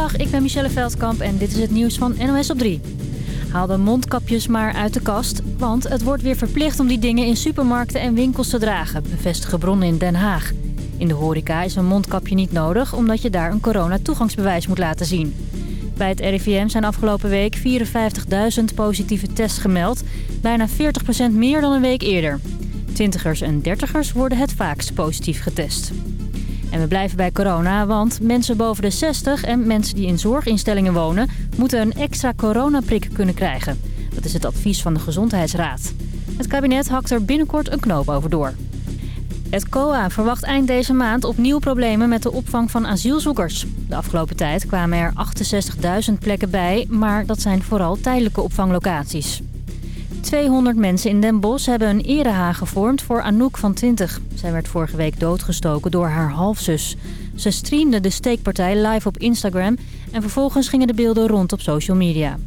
Goedemiddag, ik ben Michelle Veldkamp en dit is het nieuws van NOS op 3. Haal de mondkapjes maar uit de kast, want het wordt weer verplicht om die dingen in supermarkten en winkels te dragen, bevestigen bronnen in Den Haag. In de horeca is een mondkapje niet nodig, omdat je daar een corona-toegangsbewijs moet laten zien. Bij het RIVM zijn afgelopen week 54.000 positieve tests gemeld, bijna 40% meer dan een week eerder. Twintigers en dertigers worden het vaakst positief getest. En we blijven bij corona, want mensen boven de 60 en mensen die in zorginstellingen wonen... moeten een extra coronaprik kunnen krijgen. Dat is het advies van de Gezondheidsraad. Het kabinet hakt er binnenkort een knoop over door. Het COA verwacht eind deze maand opnieuw problemen met de opvang van asielzoekers. De afgelopen tijd kwamen er 68.000 plekken bij, maar dat zijn vooral tijdelijke opvanglocaties. 200 mensen in Den Bosch hebben een erehaag gevormd voor Anouk van 20. Zij werd vorige week doodgestoken door haar halfzus. Ze streamde de steekpartij live op Instagram en vervolgens gingen de beelden rond op social media.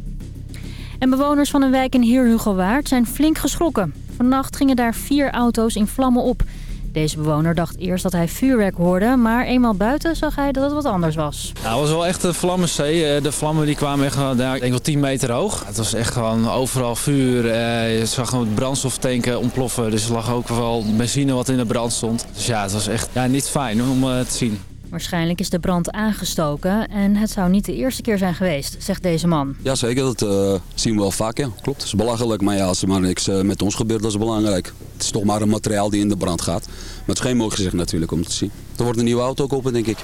En bewoners van een wijk in Heerhugowaard zijn flink geschrokken. Vannacht gingen daar vier auto's in vlammen op. Deze bewoner dacht eerst dat hij vuurwerk hoorde, maar eenmaal buiten zag hij dat het wat anders was. Het was wel echt een vlammenzee. Eh, de vlammen die kwamen echt ik denk wel 10 meter hoog. Het was echt gewoon overal vuur. Eh, je zag gewoon brandstoftanken ontploffen. Dus er lag ook wel benzine wat in de brand stond. Dus ja, het was echt ja, niet fijn om eh, te zien. Waarschijnlijk is de brand aangestoken en het zou niet de eerste keer zijn geweest, zegt deze man. Jazeker, dat uh, zien we wel vaak, ja. Klopt, het is belachelijk. Maar ja, als er maar niks uh, met ons gebeurt, dat is belangrijk. Het is toch maar een materiaal die in de brand gaat. Maar het is geen mooi gezicht natuurlijk om te zien. Er wordt een nieuwe auto kopen, denk ik.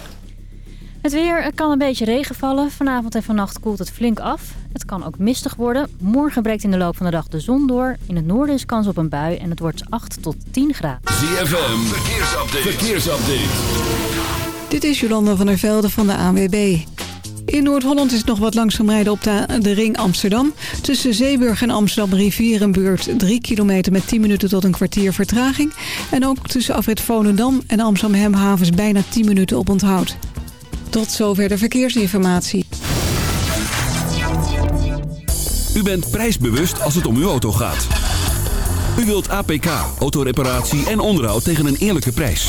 Het weer, er kan een beetje regen vallen. Vanavond en vannacht koelt het flink af. Het kan ook mistig worden. Morgen breekt in de loop van de dag de zon door. In het noorden is kans op een bui en het wordt 8 tot 10 graden. ZFM, verkeersupdate. verkeersupdate. Dit is Jolanda van der Velde van de ANWB. In Noord-Holland is nog wat langzaam rijden op de, de ring Amsterdam. Tussen Zeeburg en Amsterdam Rivierenbuurt 3 kilometer met 10 minuten tot een kwartier vertraging. En ook tussen afrit Volendam en Amsterdam Hemhavens bijna 10 minuten op onthoud. Tot zover de verkeersinformatie. U bent prijsbewust als het om uw auto gaat. U wilt APK, autoreparatie en onderhoud tegen een eerlijke prijs.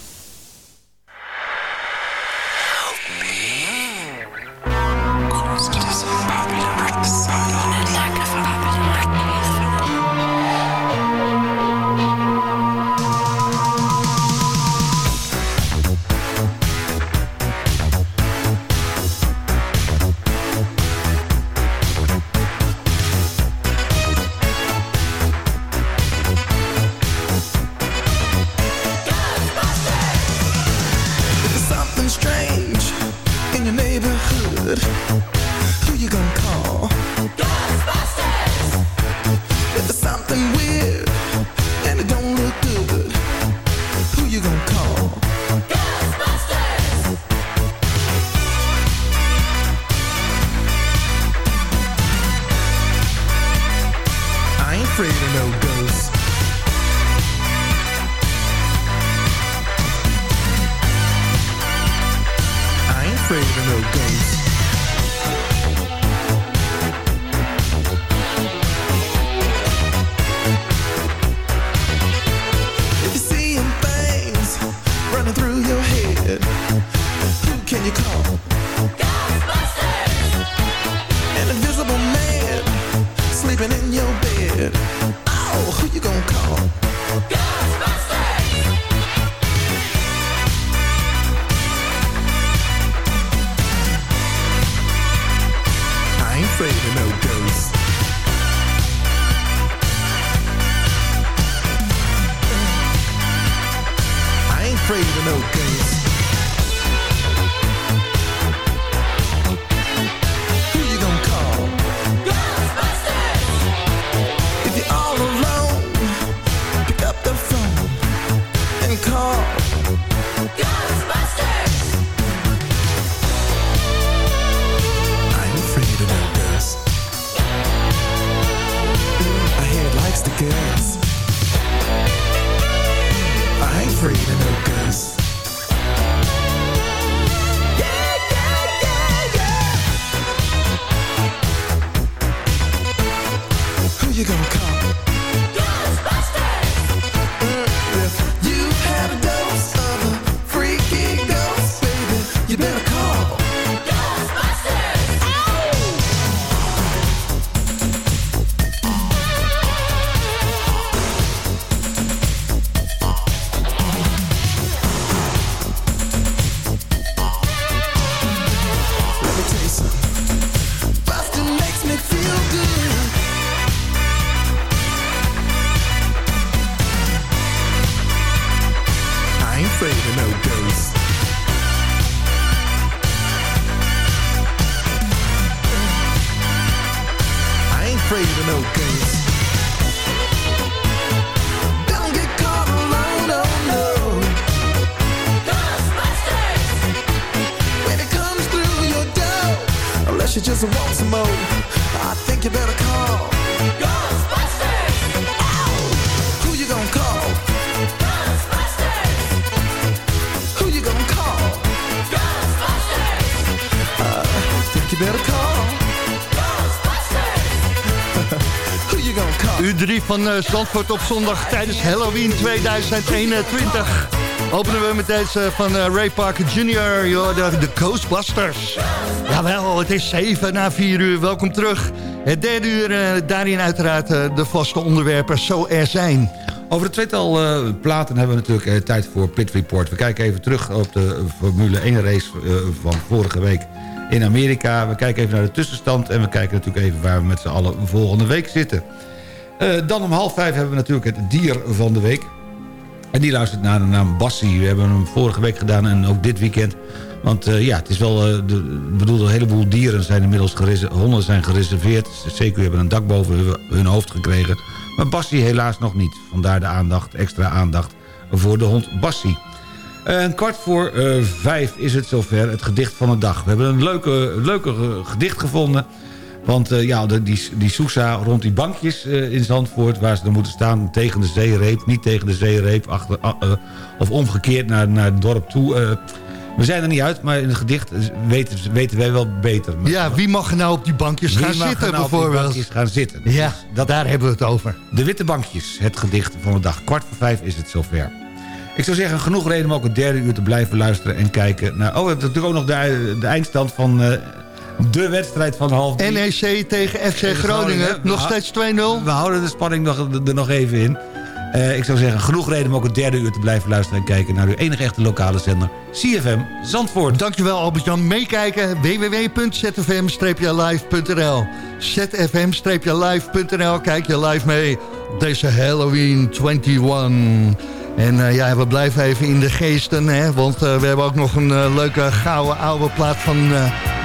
Girls. I ain't afraid of no ghosts. Van eh, Zandvoort op zondag tijdens Halloween 2021. Openen we met deze van eh, Ray Parker Jr., de, de Ghostbusters. Jawel, het is 7 na 4 uur. Welkom terug. Het derde uur, eh, daarin uiteraard de vaste onderwerpen zo er zijn. Over het tweetal platen hebben we natuurlijk tijd voor Pit Report. We kijken even terug op de Formule 1 race van vorige week in Amerika. We kijken even naar de tussenstand en we kijken natuurlijk even waar we met z'n allen volgende week zitten. Eh, dan om half vijf hebben we natuurlijk het dier van de week. En die luistert naar de naam Bassie. We hebben hem vorige week gedaan en ook dit weekend. Want eh, ja, het is wel... eh, de, bedoel, een heleboel dieren zijn inmiddels gereserveerd. Honden zijn gereserveerd. CQ hebben een dak boven hun, hoofd gekregen. Maar Bassie helaas nog niet. Vandaar de aandacht, extra aandacht voor de hond Bassie. En kwart voor vijf is het zover, het gedicht van de dag. We hebben een leuke, leuke gedicht gevonden. Want eh, ja, die, die Sousa rond die bankjes eh, in Zandvoort... waar ze dan moeten staan tegen de zeereep... niet tegen de zeereep, achter, ah, eh, of omgekeerd naar, naar het dorp toe... we zijn er niet uit, maar in het gedicht weten, weten wij wel beter. Ja, wie mag nou op die bankjes Wie gaan mag zitten nou op die bankjes gaan zitten? Ja, dat, daar hebben we het over. De witte bankjes, het gedicht van de dag. Kwart voor vijf is het zover. Ik zou zeggen, genoeg reden om ook het derde uur te blijven luisteren... en kijken naar... Oh, we hebben natuurlijk ook nog de, de eindstand van de wedstrijd van half drie. NEC tegen FC Groningen, nog steeds 2-0. We houden de spanning nog, er nog even in. Eh, ik zou zeggen, genoeg reden om ook het derde uur te blijven luisteren... en kijken naar uw enige echte lokale zender, CFM Zandvoort. Dankjewel Albert-Jan. Meekijken www.zfm-live.nl zfm-live.nl Kijk je live mee deze Halloween 21. En eh, ja, we blijven even in de geesten, hè, want eh, we hebben ook nog een eh, leuke gouden oude plaat van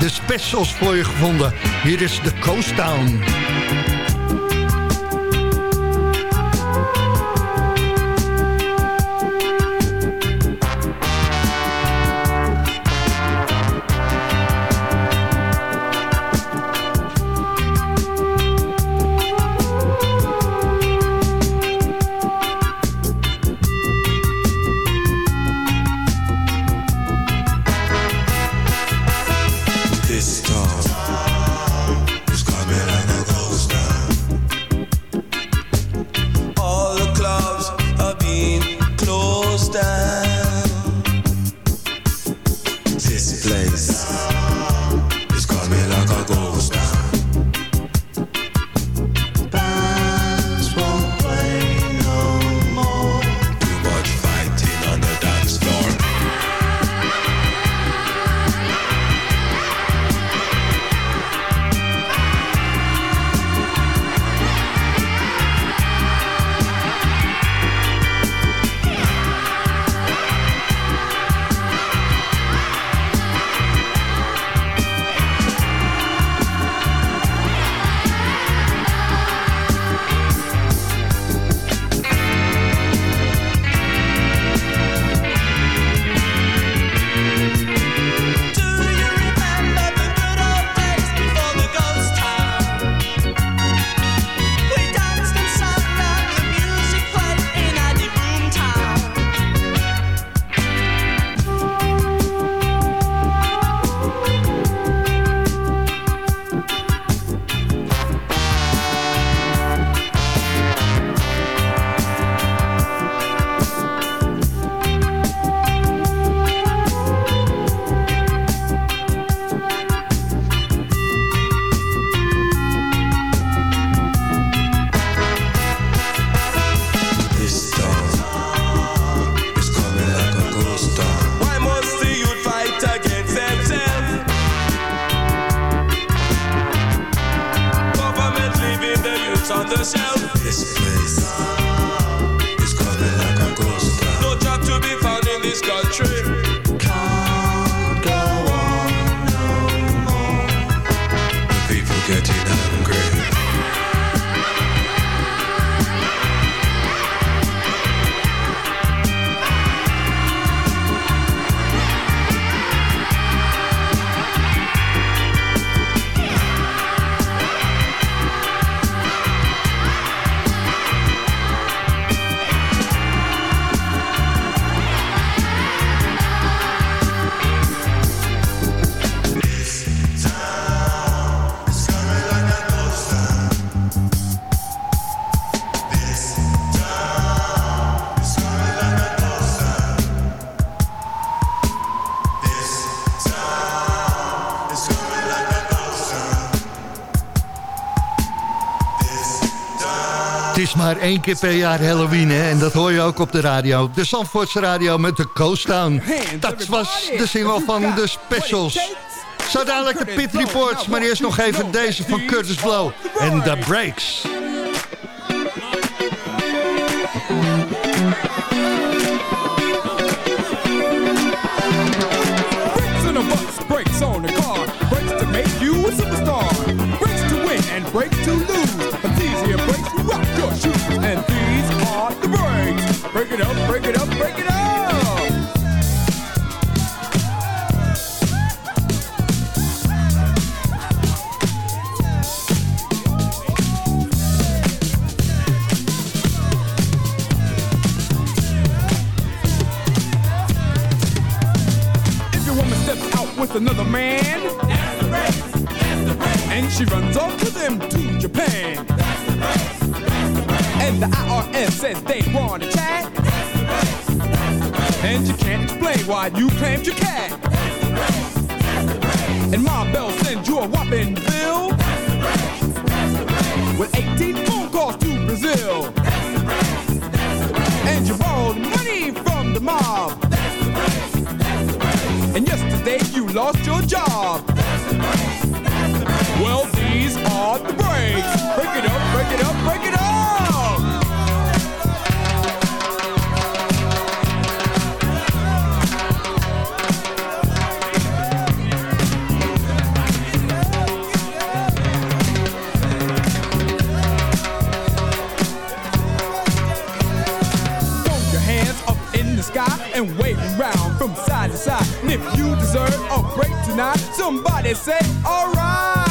de specials voor je gevonden. Hier is de Coast Town. the shelter. Maar één keer per jaar Halloween, hè? En dat hoor je ook op de radio. De Zandvoortse radio met de Coast Town. Dat was de single van de Specials. Zo dadelijk de Pit Reports, maar eerst nog even deze van Curtis Blow. En The Breaks. Another man, that's the race, that's the race. And she runs off with him to Japan, that's the race, that's the race. And the IRS says they want to chat, that's the race, that's the race. And you can't explain why you claimed your cat, that's the race, that's the race. And Ma Bell sends you a whopping bill, that's the race, that's the race. With 18 phone calls to Brazil, that's the race, that's the race. And you borrowed money from the mob, that's the race, that's the race. And yesterday lost your job. That's the that's the. Well, side. And if you deserve a break tonight, somebody say, alright.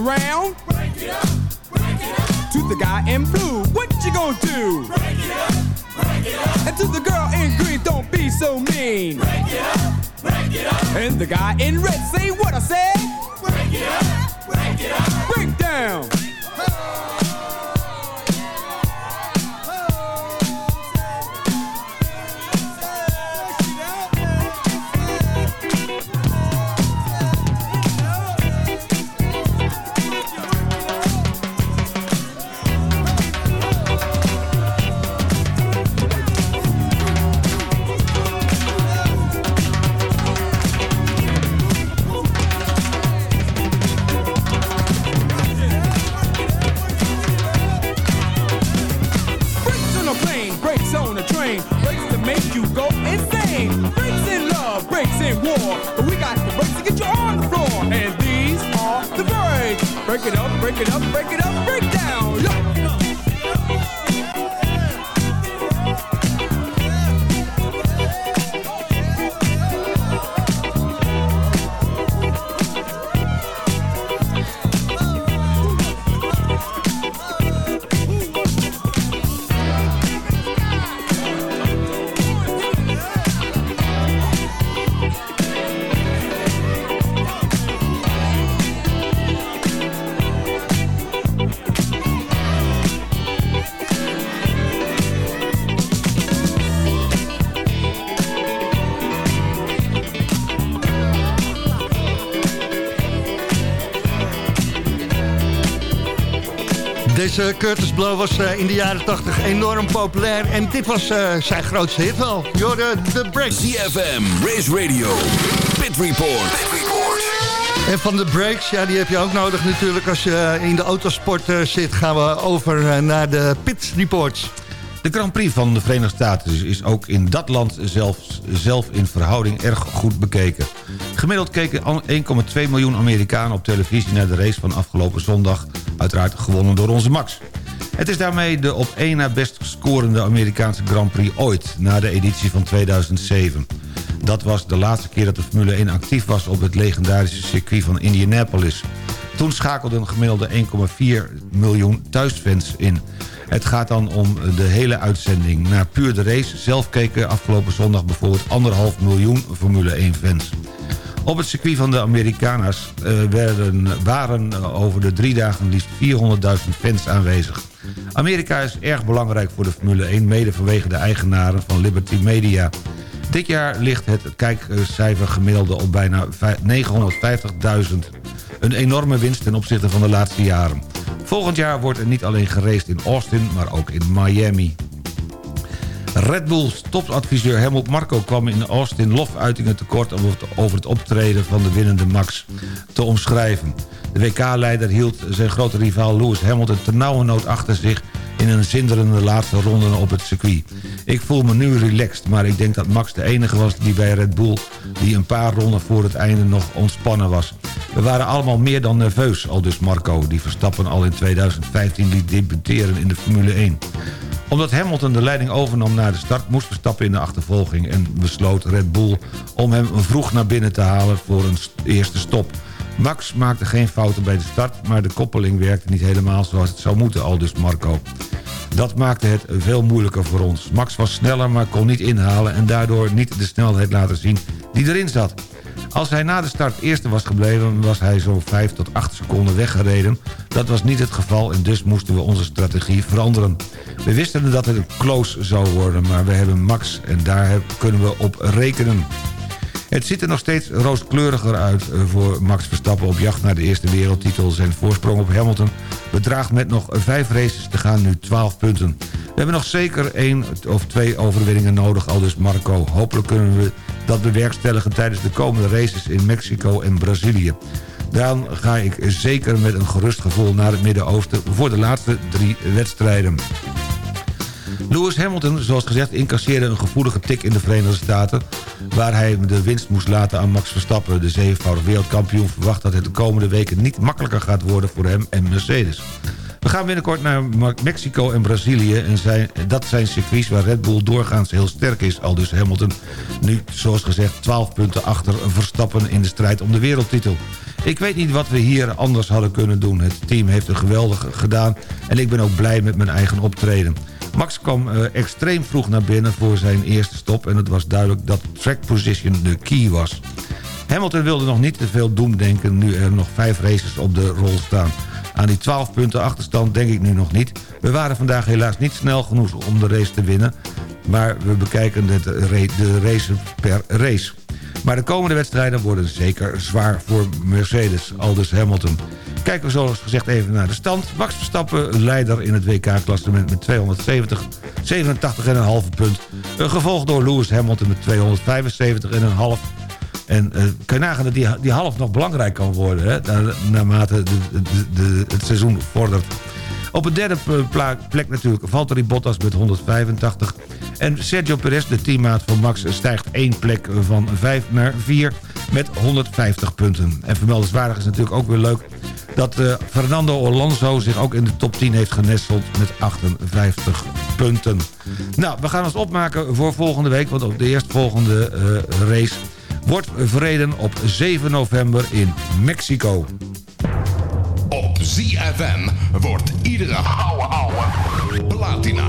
Around. Break it up, break it up. To the guy in blue, what you gonna do? Break it up, break it up. And to the girl in green, don't be so mean. Break it up, break it up. And the guy in red, say what I said. Break it up, break it up. Break down. Deze Curtis Blow was eh, in de jaren 80 enorm populair. En dit was eh, zijn grootste hit wel. Jorde, de break. CFM, Race Radio, Pit Report. Pit Report. En van de breaks, ja, die heb je ook nodig natuurlijk. Als je in de autosport eh, zit, gaan we over naar de Pit Reports. De Grand Prix van de Verenigde Staten is ook in dat land zelf, zelf in verhouding erg goed bekeken. Gemiddeld keken 1,2 miljoen Amerikanen op televisie naar de race van afgelopen zondag. Uiteraard gewonnen door onze Max. Het is daarmee de op één na best scorende Amerikaanse Grand Prix ooit... na de editie van 2007. Dat was de laatste keer dat de Formule 1 actief was... op het legendarische circuit van Indianapolis. Toen schakelden gemiddelde 1,4 miljoen thuisfans in. Het gaat dan om de hele uitzending. Naar puur de race zelf keken afgelopen zondag bijvoorbeeld... anderhalf miljoen Formule 1 fans. Op het circuit van de Americana's uh, werden, waren uh, over de drie dagen liefst 400.000 fans aanwezig. Amerika is erg belangrijk voor de Formule 1... mede vanwege de eigenaren van Liberty Media. Dit jaar ligt het kijkcijfer gemiddelde op bijna 950.000. Een enorme winst ten opzichte van de laatste jaren. Volgend jaar wordt er niet alleen geraced in Austin, maar ook in Miami. Red Bulls topadviseur Helmut Marko kwam in Austin lofuitingen tekort... om over het optreden van de winnende Max te omschrijven. De WK-leider hield zijn grote rivaal Lewis Hamilton ternauwernood achter zich... in een zinderende laatste ronde op het circuit. Ik voel me nu relaxed, maar ik denk dat Max de enige was die bij Red Bull... die een paar ronden voor het einde nog ontspannen was. We waren allemaal meer dan nerveus, al dus Marco... die Verstappen al in 2015 liet debuteren in de Formule 1 omdat Hamilton de leiding overnam na de start... moest Verstappen in de achtervolging en besloot Red Bull... om hem vroeg naar binnen te halen voor een eerste stop. Max maakte geen fouten bij de start... maar de koppeling werkte niet helemaal zoals het zou moeten, al dus Marco. Dat maakte het veel moeilijker voor ons. Max was sneller, maar kon niet inhalen... en daardoor niet de snelheid laten zien die erin zat. Als hij na de start eerste was gebleven... was hij zo'n 5 tot 8 seconden weggereden. Dat was niet het geval en dus moesten we onze strategie veranderen. We wisten dat het close zou worden, maar we hebben Max... en daar kunnen we op rekenen. Het ziet er nog steeds rooskleuriger uit eh, voor Max Verstappen op jacht naar de eerste wereldtitel. Zijn voorsprong op Hamilton bedraagt met nog vijf races te gaan nu 12 punten. We hebben nog zeker één of twee overwinningen nodig, al dus Marco. Hopelijk kunnen we dat bewerkstelligen tijdens de komende races in Mexico en Brazilië. Daarom ga ik zeker met een gerust gevoel naar het Midden-Oosten... voor de laatste drie wedstrijden. Lewis Hamilton, zoals gezegd, incasseerde een gevoelige tik in de Verenigde Staten... waar hij de winst moest laten aan Max Verstappen. De zevenvoudig wereldkampioen verwacht dat het de komende weken niet makkelijker gaat worden voor hem en Mercedes. We gaan binnenkort naar Mexico en Brazilië. En zijn, dat zijn circuits waar Red Bull doorgaans heel sterk is. Al dus Hamilton nu, zoals gezegd, 12 punten achter Verstappen in de strijd om de wereldtitel. Ik weet niet wat we hier anders hadden kunnen doen. Het team heeft een geweldig gedaan en ik ben ook blij met mijn eigen optreden. Max kwam uh, extreem vroeg naar binnen voor zijn eerste stop... en het was duidelijk dat track position de key was. Hamilton wilde nog niet te veel doemdenken... nu er nog vijf races op de rol staan. Aan die 12 punten achterstand denk ik nu nog niet. We waren vandaag helaas niet snel genoeg om de race te winnen... maar we bekijken de race per race. Maar de komende wedstrijden worden zeker zwaar voor Mercedes, aldus Hamilton. Kijken we zoals gezegd even naar de stand. Max Verstappen, leider in het WK-klassement met 270, 87,5 punt. Gevolgd door Lewis Hamilton met 275,5 en uh, kan je nagaan dat die, die half nog belangrijk kan worden... Hè, naarmate de, de, de, het seizoen vordert. Op een derde plek natuurlijk Valtteri Bottas met 185. En Sergio Perez, de teammaat van Max, stijgt één plek van 5 naar 4 met 150 punten. En vermeldenswaardig is natuurlijk ook weer leuk dat uh, Fernando Alonso zich ook in de top 10 heeft genesteld met 58 punten. Nou, we gaan ons opmaken voor volgende week, want op de eerstvolgende uh, race wordt verreden op 7 november in Mexico. Op ZFM wordt iedere ouwe ouwe platina.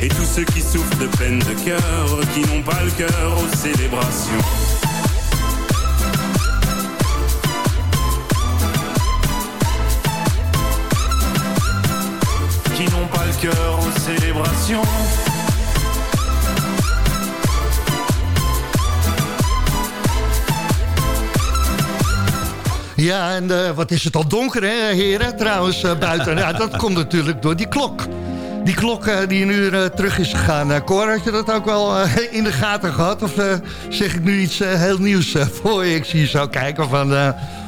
et tous ceux qui souffrent de peine de cœur, qui n'ont pas le cœur aux célébrations. Qui n'ont pas le cœur aux célébrations. Ja, en eh, wat is het al donker, hè, heren? Trouwens, eh, buiten. Ja, dat komt natuurlijk door die klok. Die klok eh, die een uur eh, terug is gegaan. Eh, Cor, had je dat ook wel in de gaten gehad? Of zeg ik nu iets heel nieuws voor je? Ik zie je zo kijken van...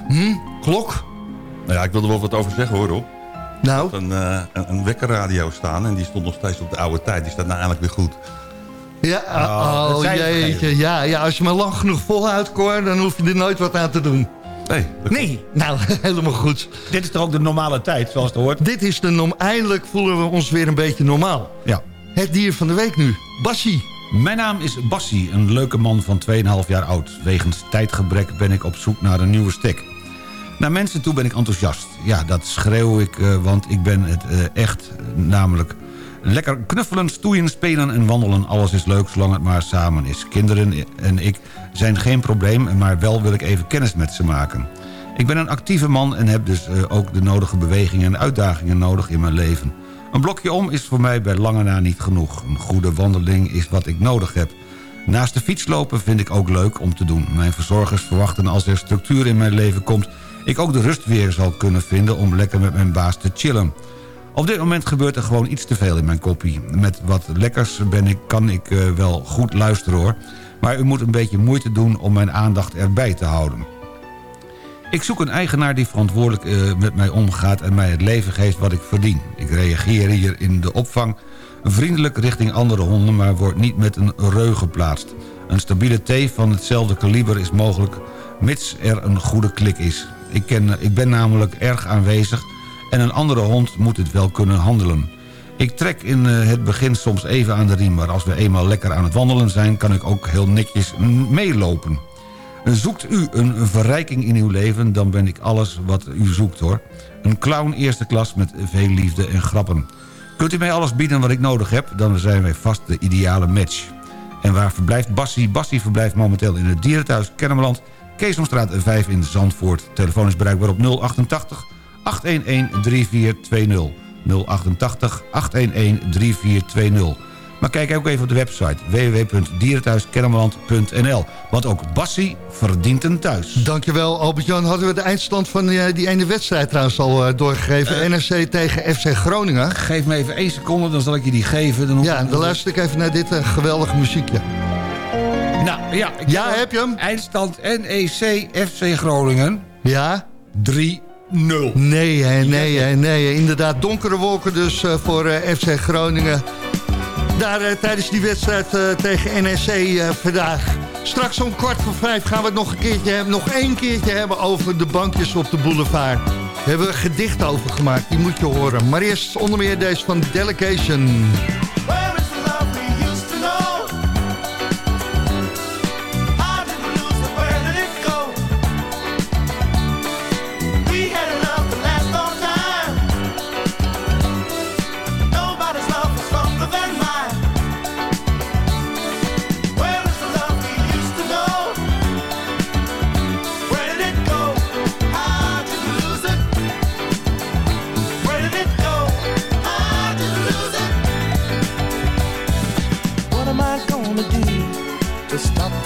hm, klok? Nou ja, ik wil er wel wat over zeggen hoor, Rob. Nou? Ik had een, een, een wekkerradio staan en die stond nog steeds op de oude tijd. Die staat nou eigenlijk weer goed. Ja, Oh, dat oh jeetje. Ja, ja, als je maar lang genoeg volhoudt, Cor... dan hoef je er nooit wat aan te doen. Nee, nee. nou, helemaal goed. Dit is toch ook de normale tijd, zoals het hoort? Dit is de norm. Eindelijk voelen we ons weer een beetje normaal. Ja. Het dier van de week nu. Bassie. Mijn naam is Bassie, een leuke man van 2,5 jaar oud. Wegens tijdgebrek ben ik op zoek naar een nieuwe stek. Naar mensen toe ben ik enthousiast. Ja, dat schreeuw ik, eh, want ik ben het eh, echt. Namelijk lekker knuffelen, stoeien, spelen en wandelen. Alles is leuk, zolang het maar samen is. Kinderen en ik zijn geen probleem, maar wel wil ik even kennis met ze maken. Ik ben een actieve man en heb dus eh, ook de nodige bewegingen en uitdagingen nodig in mijn leven. Een blokje om is voor mij bij lange na niet genoeg. Een goede wandeling is wat ik nodig heb. Naast de fietslopen vind ik ook leuk om te doen. Mijn verzorgers verwachten als er structuur in mijn leven komt... ik ook de rust weer zal kunnen vinden om lekker met mijn baas te chillen. Op dit moment gebeurt er gewoon iets te veel in mijn koppie. Met wat lekkers ben ik, kan ik eh, wel goed luisteren hoor. Maar u moet een beetje moeite doen om mijn aandacht erbij te houden. Ik zoek een eigenaar die verantwoordelijk eh, met mij omgaat... en mij het leven geeft wat ik verdien. Ik reageer hier in de opvang vriendelijk richting andere honden... maar word niet met een reu geplaatst. Een stabiele T van hetzelfde kaliber is mogelijk... mits er een goede klik is. Ik, ken, ik ben namelijk erg aanwezig... en een andere hond moet het wel kunnen handelen. Ik trek in eh, het begin soms even aan de riem... maar als we eenmaal lekker aan het wandelen zijn... kan ik ook heel netjes meelopen. Zoekt u een verrijking in uw leven, dan ben ik alles wat u zoekt hoor. Een clown eerste klas met veel liefde en grappen. Kunt u mij alles bieden wat ik nodig heb, dan zijn wij vast de ideale match. En waar verblijft Bassie? Bassie verblijft momenteel in het dierenthuis Kennemerland... Keesomstraat 5 in Zandvoort. Telefoon is bereikbaar op 088 811 3420. 088 811 3420. Maar kijk ook even op de website www.dierenthuiskennemerland.nl. Want ook Bassie verdient een thuis. Dankjewel Albert-Jan. Hadden we de eindstand van eh, die ene wedstrijd trouwens al eh, doorgegeven. NRC tegen FC Groningen. Geef me even één seconde, dan zal ik je die geven. Dan ja, dan luister ik even naar dit uh, geweldige muziekje. Nou, ja. Ja, heb je hem? Eindstand NEC FC Groningen. Ja? 3 0. Nee, hè, nee, hè, nee. Inderdaad, donkere wolken dus uh, voor uh, FC Groningen. Daar uh, tijdens die wedstrijd tegen NEC vandaag. Straks om kwart voor vijf gaan we het nog een keertje hebben. Nog één keertje hebben over de bankjes op de boulevard. Daar hebben we een gedicht over gemaakt. Die moet je horen. Maar eerst onder meer deze van Delegation.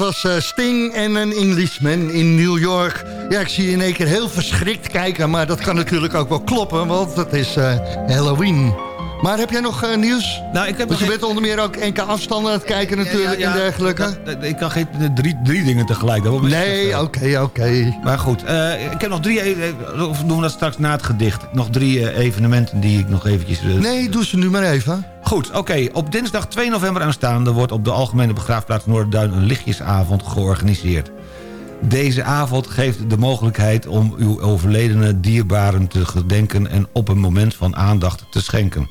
was eh, Sting en een Englishman in New York. Ja, ik zie je in één keer heel verschrikt kijken... maar dat kan natuurlijk ook wel kloppen, want het is eh, Halloween. Maar heb jij nog eh, nieuws? Nou, ik heb Want je bent onder meer ook NK afstanden aan het kijken natuurlijk Ja, ja, en dergelijke. dat- dat- Ik kan geen drie, drie dingen tegelijk. Dat Nee, oké, oké. Maar goed, ik heb nog drie, eh, of doen we dat straks na het gedicht, nog drie evenementen die ik nog eventjes... Nee, doe ze nu maar even. Goed, oké. Op dinsdag 2 november aanstaande wordt op de Algemene Begraafplaats Noorderduin een lichtjesavond georganiseerd. Deze avond geeft de mogelijkheid om uw overledene dierbaren te gedenken en op een moment van aandacht te schenken.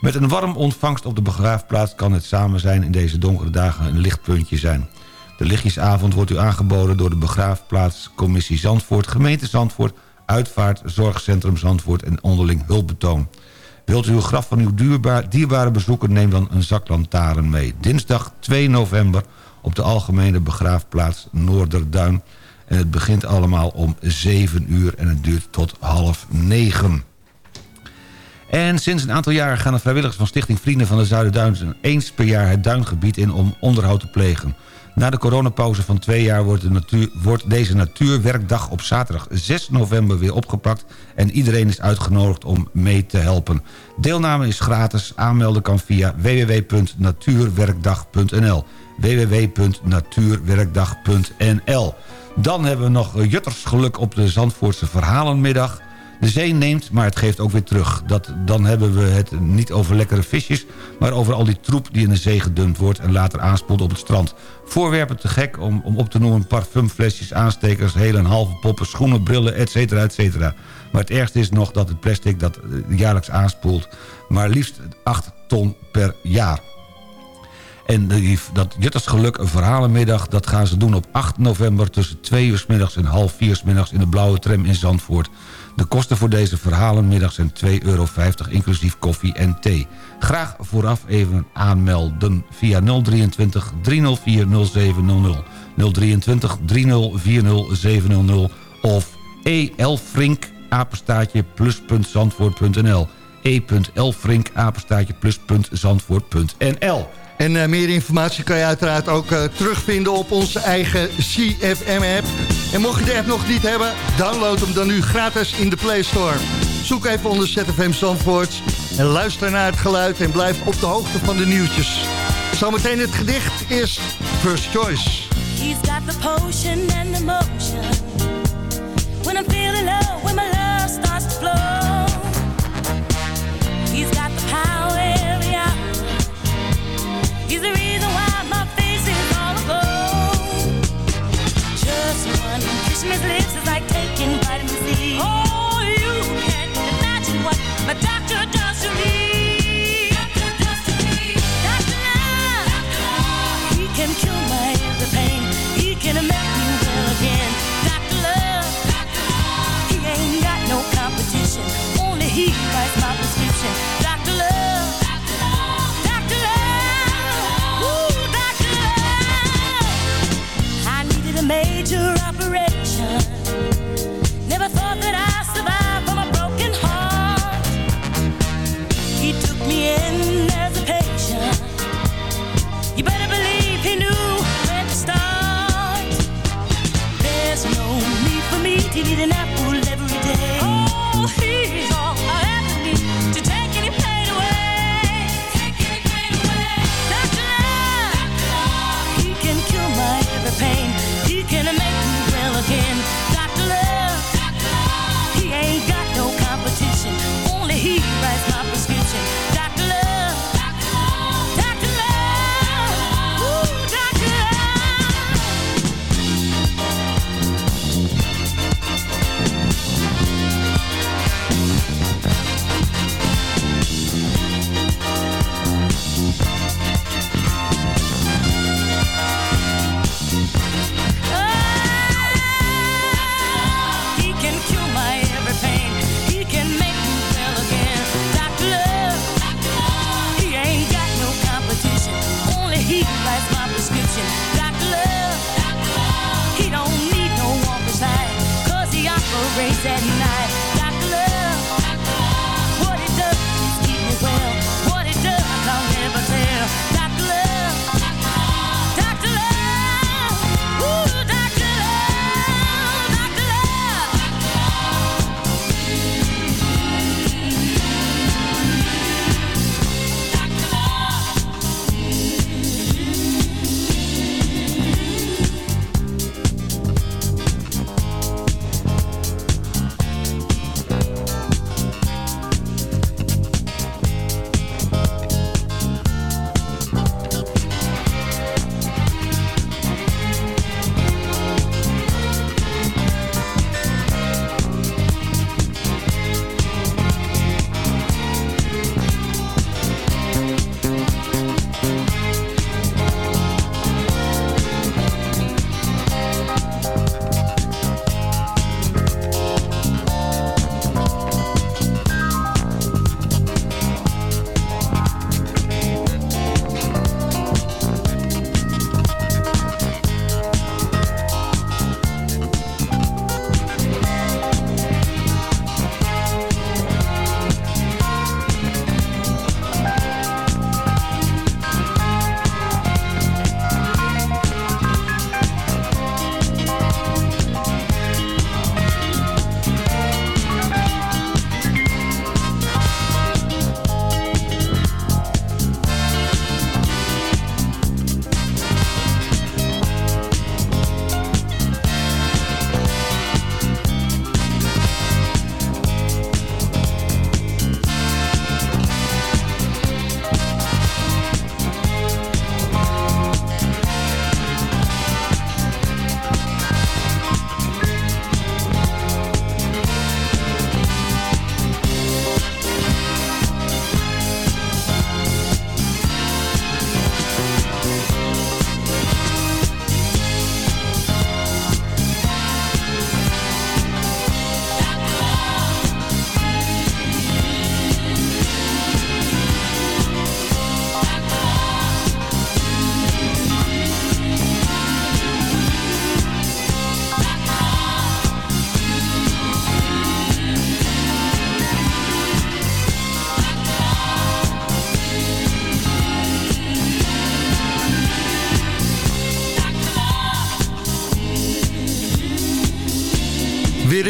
Met een warm ontvangst op de begraafplaats kan het samen zijn in deze donkere dagen een lichtpuntje zijn. De lichtjesavond wordt u aangeboden door de begraafplaatscommissie Zandvoort, gemeente Zandvoort, Uitvaart, Zorgcentrum Zandvoort en onderling hulpbetoon. Wilt u uw graf van uw duurbaar, dierbare bezoeken, neem dan een zaklantaarn mee. Dinsdag 2 november op de Algemene Begraafplaats Noorderduin. En het begint allemaal om 7 uur en het duurt tot half 9. En sinds een aantal jaren gaan de vrijwilligers van Stichting Vrienden van de Zuiderduinen... eens per jaar het duingebied in om onderhoud te plegen. Na de coronapauze van twee jaar wordt, de natuur, wordt deze Natuurwerkdag op zaterdag 6 november weer opgepakt... en iedereen is uitgenodigd om mee te helpen. Deelname is gratis, aanmelden kan via www.natuurwerkdag.nl www.natuurwerkdag.nl Dan hebben we nog Juttersgeluk op de Zandvoortse Verhalenmiddag... De zee neemt, maar het geeft ook weer terug. Dat, dan hebben we het niet over lekkere visjes... maar over al die troep die in de zee gedumpt wordt... en later aanspoelt op het strand. Voorwerpen te gek om, om op te noemen... parfumflesjes, aanstekers, hele en halve poppen... schoenen, brillen, et cetera, et cetera. Maar het ergste is nog dat het plastic dat eh, jaarlijks aanspoelt... maar liefst 8 ton per jaar. En dat Juttersgeluk, een verhalenmiddag... dat gaan ze doen op 8 november tussen 2 uur s middags en half 4 s middags... in de blauwe tram in Zandvoort. De kosten voor deze verhalenmiddag zijn 2,50 euro inclusief koffie en thee. Graag vooraf even aanmelden via 023 304 0700. 023 304 0700 of elfrink apenstaatje plus.zandvoort.nl e.elfrink apenstaatje plus.zandvoort.nl En uh, meer informatie kan je uiteraard ook uh, terugvinden op onze eigen CFM-app. En mocht je de app nog niet hebben, download hem dan nu gratis in de Play Store. Zoek even onder ZFM Zandvoort en luister naar het geluid en blijf op de hoogte van de nieuwtjes. Zometeen het gedicht is First Choice. He's got the potion and the motion. When I'm feeling love vitamin C. Oh, you can't imagine what my doctor does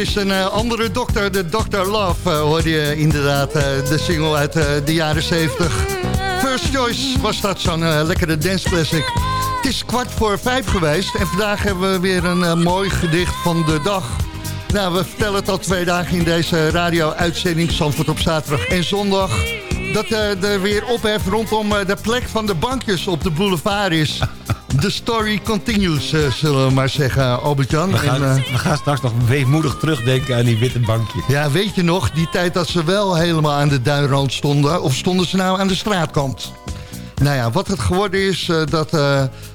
is een uh, andere dokter, de Dr. Love. Uh, hoorde je inderdaad uh, de single uit de jaren 70. First Choice was dat zo'n lekkere dance classic. Het is kwart voor vijf geweest en vandaag hebben we weer een mooi gedicht van de dag. Nou, we vertellen het al twee dagen in deze radio-uitzending... Zandvoort op zaterdag en zondag... dat er weer ophef rondom de plek van de bankjes op de boulevard is. The story continues, uh, zullen we maar zeggen, Albert-Jan. We, gaan, uh, we gaan straks nog weemoedig terugdenken aan die witte bankjes. Ja, weet je nog, die tijd dat ze wel helemaal aan de duinrand stonden... of stonden ze nou aan de straatkant? Nou ja, wat het geworden is, uh, dat,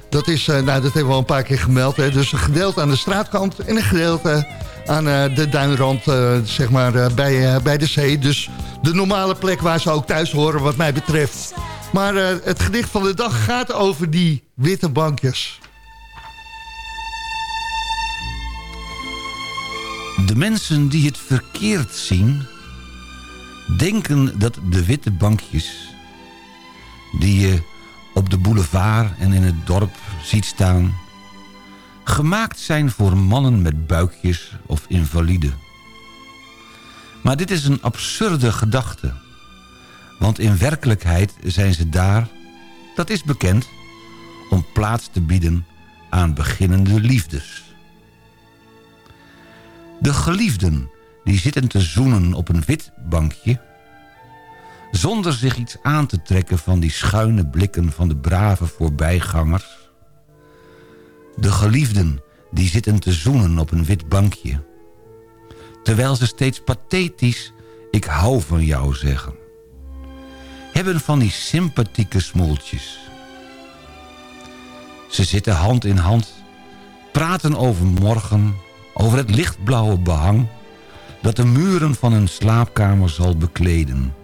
dat is... nou, dat hebben we al een paar keer gemeld. Hè. Dus een gedeelte aan de straatkant en een gedeelte aan de duinrand, zeg maar, bij, bij de zee. Dus de normale plek waar ze ook thuis horen, wat mij betreft... Maar uh, het gedicht van de dag gaat over die witte bankjes. De mensen die het verkeerd zien... denken dat de witte bankjes... die je op de boulevard en in het dorp ziet staan... gemaakt zijn voor mannen met buikjes of invaliden. Maar dit is een absurde gedachte... Want in werkelijkheid zijn ze daar, dat is bekend... om plaats te bieden aan beginnende liefdes. De geliefden die zitten te zoenen op een wit bankje... zonder zich iets aan te trekken van die schuine blikken van de brave voorbijgangers. De geliefden die zitten te zoenen op een wit bankje... terwijl ze steeds pathetisch ik hou van jou zeggen hebben van die sympathieke smoeltjes. Ze zitten hand in hand, praten over morgen, over het lichtblauwe behang... dat de muren van hun slaapkamer zal bekleden.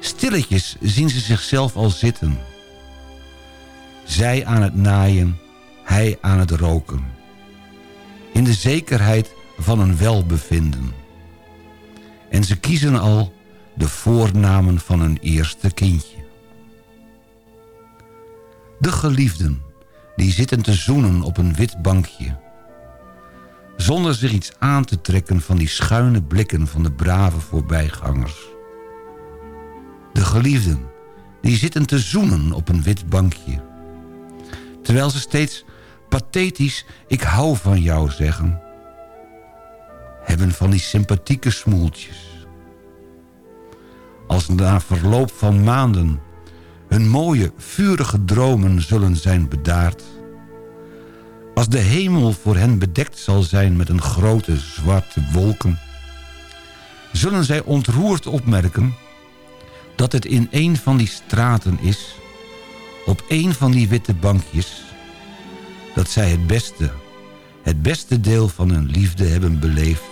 Stilletjes zien ze zichzelf al zitten. Zij aan het naaien, hij aan het roken. In de zekerheid van een welbevinden. En ze kiezen al de voornamen van hun eerste kindje. De geliefden, die zitten te zoenen op een wit bankje... zonder zich iets aan te trekken van die schuine blikken van de brave voorbijgangers. De geliefden, die zitten te zoenen op een wit bankje... terwijl ze steeds pathetisch ik hou van jou zeggen... hebben van die sympathieke smoeltjes als na verloop van maanden hun mooie, vurige dromen zullen zijn bedaard. Als de hemel voor hen bedekt zal zijn met een grote zwarte wolken... zullen zij ontroerd opmerken dat het in een van die straten is... op een van die witte bankjes... dat zij het beste, het beste deel van hun liefde hebben beleefd...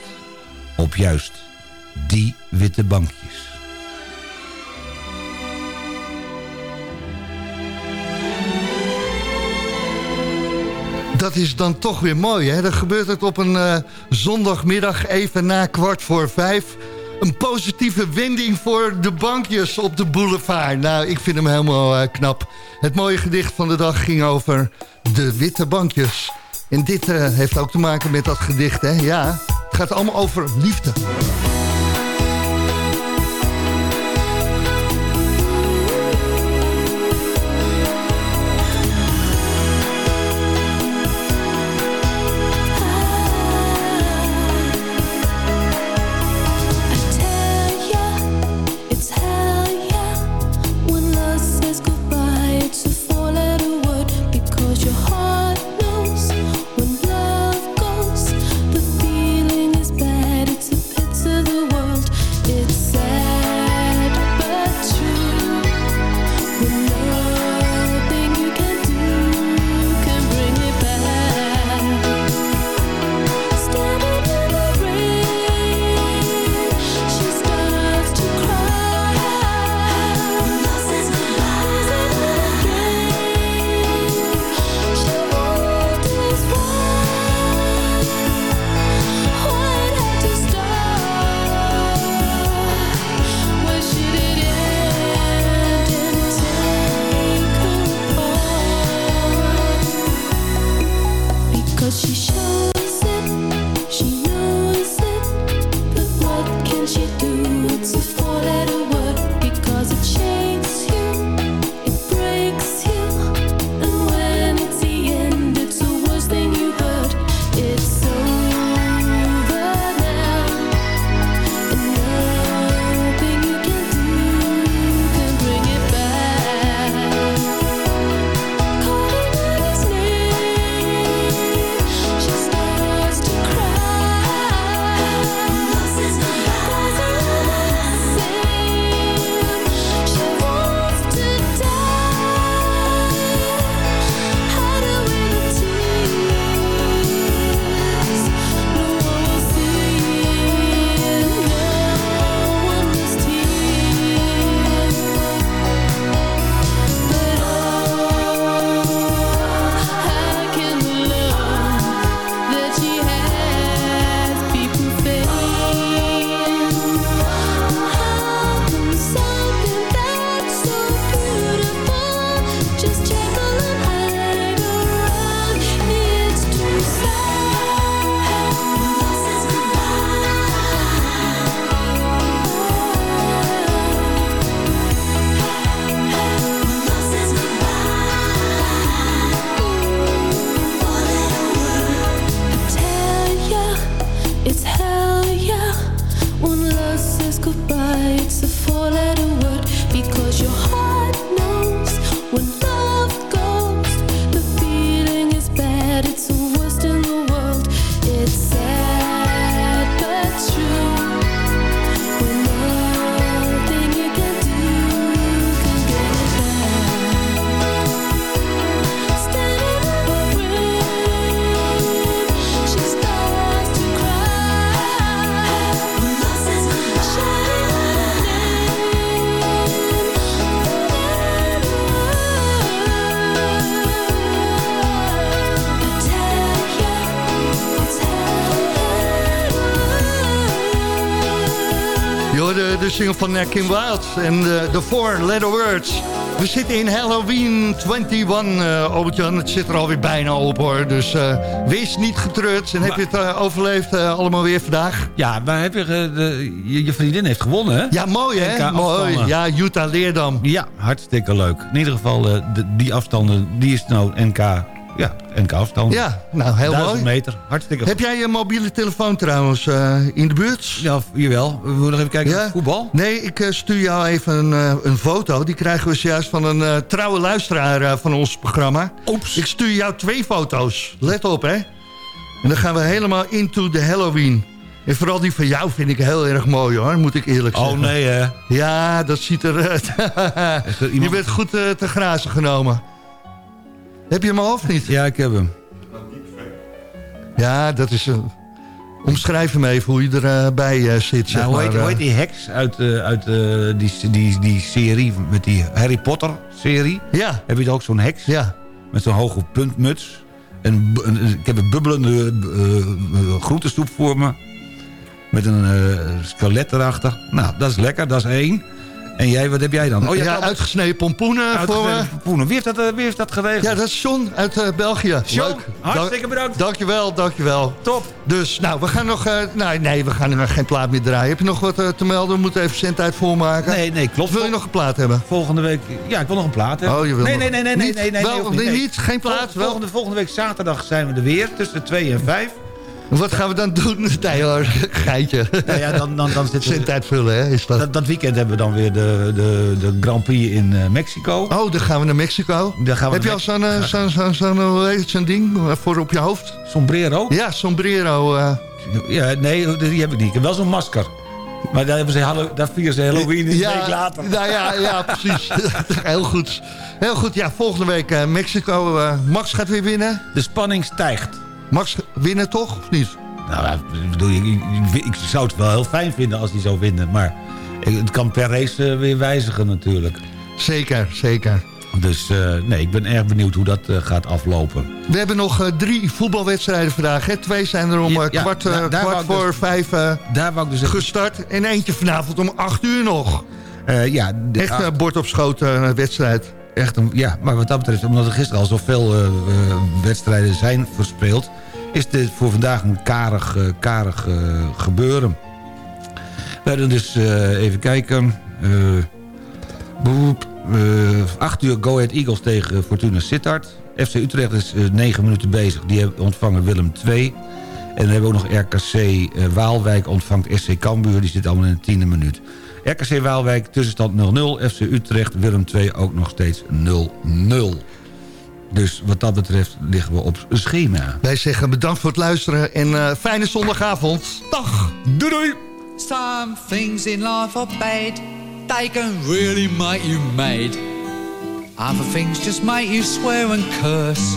op juist die witte bankjes. Dat is dan toch weer mooi, hè? Dan gebeurt het op een uh, zondagmiddag even na kwart voor vijf. Een positieve wending voor de bankjes op de boulevard. Nou, ik vind hem helemaal uh, knap. Het mooie gedicht van de dag ging over de witte bankjes. En dit uh, heeft ook te maken met dat gedicht, hè? Ja, het gaat allemaal over liefde. Van eh, Kim Wilde en de Four Letter Words. We zitten in Halloween 21, uh, Albert-Jan. Het zit er alweer bijna op, hoor. Dus wees niet getreurd. En heb je het overleefd allemaal weer vandaag? Ja, maar heb je, de, je, je, vriendin heeft gewonnen, hè? Ja, mooi, hè? Mooi. Ja, Utah Leerdam. Ja, hartstikke leuk. In ieder geval, de, die afstanden, die is nou NK ja, NK afstand. Ja, nou heel mooi. meter, hartstikke Heb jij je mobiele telefoon trouwens uh, in de buurt? Ja, jawel. We moeten nog even kijken ja? voetbal. Nee, ik uh, stuur jou even een, uh, een foto. Die krijgen we juist van een trouwe luisteraar van ons programma. Oeps. Ik stuur jou twee foto's. Let op, hè. En dan gaan we helemaal into the Halloween. En vooral die van jou vind ik heel erg mooi hoor, moet ik eerlijk oh, zeggen. Oh nee hè? Ja, dat ziet er... Je bent goed te grazen genomen. Heb je hem al of niet? Ja, ik heb hem. Ja, dat is... een. omschrijf hem even hoe je erbij uh, zit. Nou, hoe, heet, hoe, heet, die heks uit, uh, uit uh, die, die, die serie, met die Harry Potter serie? Ja. Heb je ook zo'n heks? Ja. Met zo'n hoge puntmuts. En, een, ik heb een bubbelende groentesoep voor me. Met een skelet erachter. Nou, dat is lekker, dat is één. En jij, wat heb jij dan? Oh, ja, uitgesneden pompoenen. Uitgesneden voor pompoenen. Wie heeft, dat, uh, wie heeft dat geregeld? Ja, dat is John uit uh, België. John, Leuk. hartstikke bedankt. Dankjewel, dankjewel. Top. Dus, nou, we gaan nog... Uh, nou, nee, we gaan er geen plaat meer draaien. Heb je nog wat te melden? We moeten even zendtijd volmaken. Nee, nee, klopt. Wil je nog een plaat hebben? Volgende week... Ja, ik wil nog een plaat hebben. Oh, je wil nee, nee, nee, nee, nee, nee, nee, wel, nee, nee, niet. Geen plaat? Volgende, volgende week zaterdag zijn we er weer. Tussen 2 en 5. Wat gaan we dan doen? Hoor, geitje. Nou ja, dan, dan, dan zitten we... tijd vullen, hè? Is dat... dat... dat... weekend hebben we dan weer de, de, de Grand Prix in uh, Mexico. Oh, dan gaan we naar Mexico. Dan gaan we Heb je al zo'n uh, zo, zo, zo, zo ding voor op je hoofd? Sombrero? Ja, sombrero. Uh... Ja, nee, die heb ik niet. Ik heb wel zo'n masker. Maar daar, hebben ze, daar vieren ze Halloween een ja, week later. Nou ja, ja, precies. Heel goed. Heel goed, ja, volgende week Mexico. Max gaat weer winnen. De spanning stijgt. Max winnen toch, of niet? Nou, bedoel, ik, ik, ik, zou het wel heel fijn vinden als hij zou winnen. Maar het kan per race weer wijzigen natuurlijk. Zeker, zeker. Dus uh, nee, ik ben erg benieuwd hoe dat uh, gaat aflopen. We hebben nog uh, drie voetbalwedstrijden vandaag. Hè? Twee zijn er om ja, kwart, daar, daar kwart voor dus, vijf daar wou ik dus gestart. En eentje vanavond om acht uur nog. ja, Echt een bord op schoot wedstrijd. Echt ja, maar wat dat betreft, omdat er gisteren al zoveel wedstrijden zijn verspeeld is dit voor vandaag een karig, uh, karig gebeuren. We hadden dus, even kijken... Boep, 8 uur Go Ahead Eagles tegen Fortuna Sittard. FC Utrecht is 9 minuten bezig. Die hebben ontvangen Willem 2. En dan hebben we ook nog RKC Waalwijk ontvangt SC Cambuur. Die zit allemaal in de tiende minuut. RKC Waalwijk tussenstand 0-0. FC Utrecht Willem 2 ook nog steeds 0-0. Dus wat dat betreft liggen we op schema. Wij zeggen bedankt voor het luisteren en uh, fijne zondagavond. Dag. Doei doei. Some things in life are bad. They can really make you mad. Other things just make you swear and curse.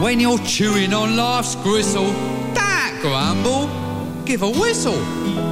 When you're chewing on life's gristle, don't grumble, give a whistle.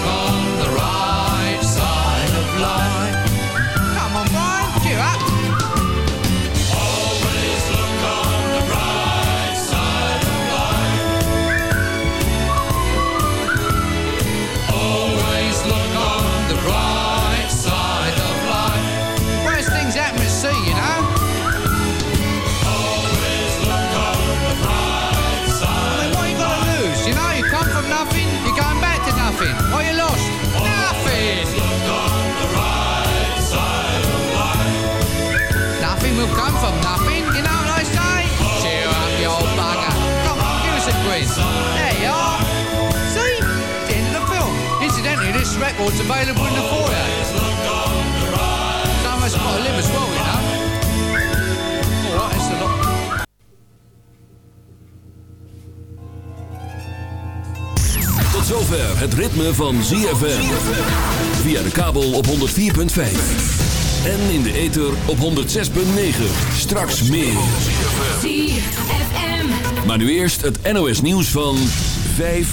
Record's available in the foyer. Some of us got to live as well, you know. All right, it's a lot. Tot zover het ritme van ZFM. Via de kabel op 104.5. En in de ether op 106.9. Straks meer. ZFM. Maar nu eerst het NOS nieuws van 5